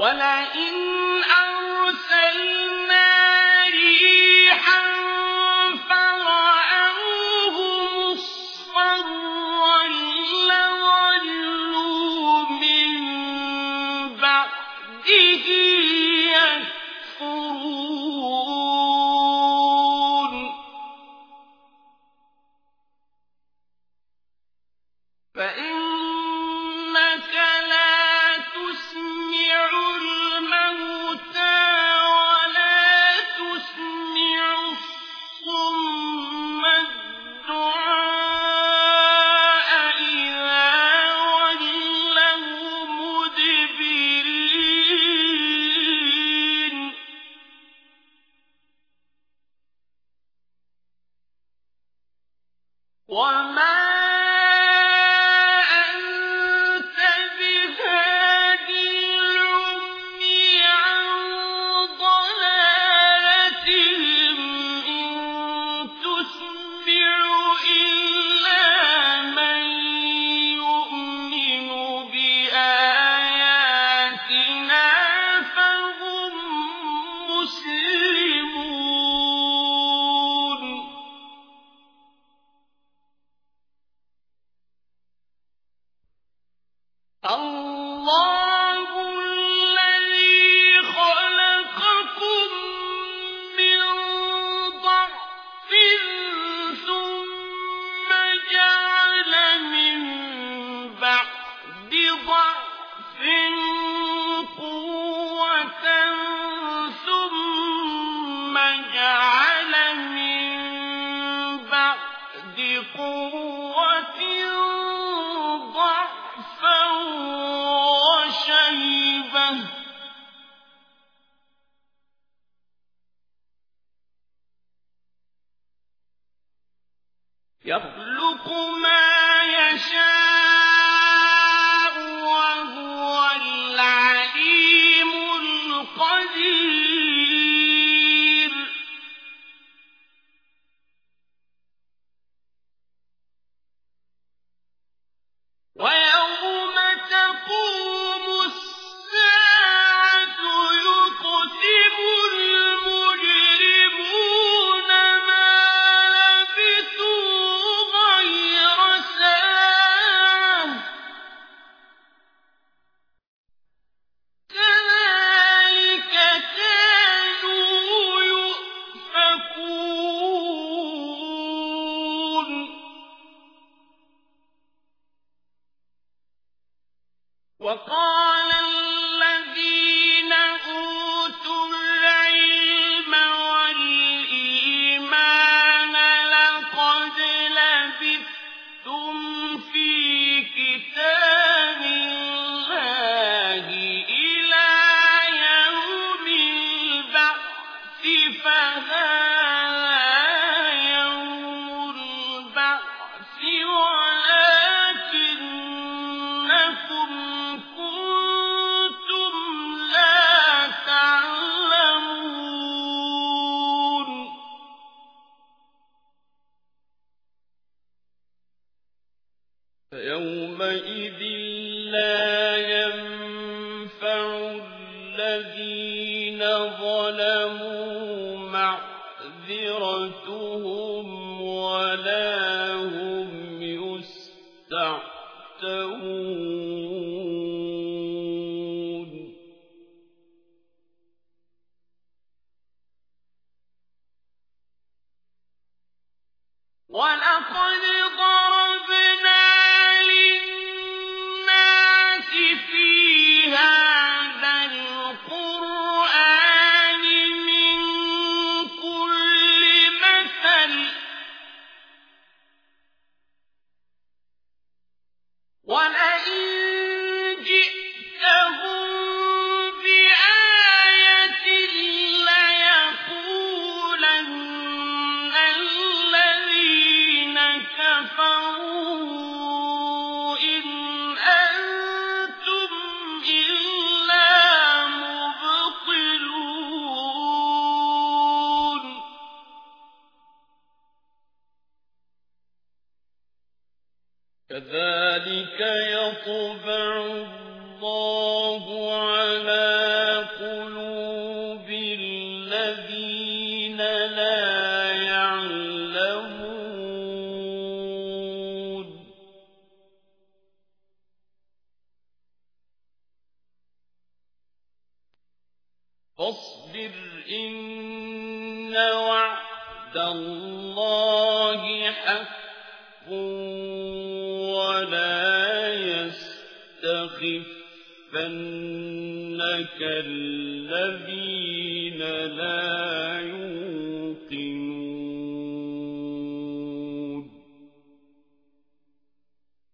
ولئن وما الله يخلق ما يشاء يومئذ لا ينفع الذين ظلموا معذرتهم ولا هم يستعتبون كذلك يطبع الله على قلوب الذين لا يعلمون. فاصبر إن وعد الله حق. ولا يستخفنك الذين لا يؤمنون.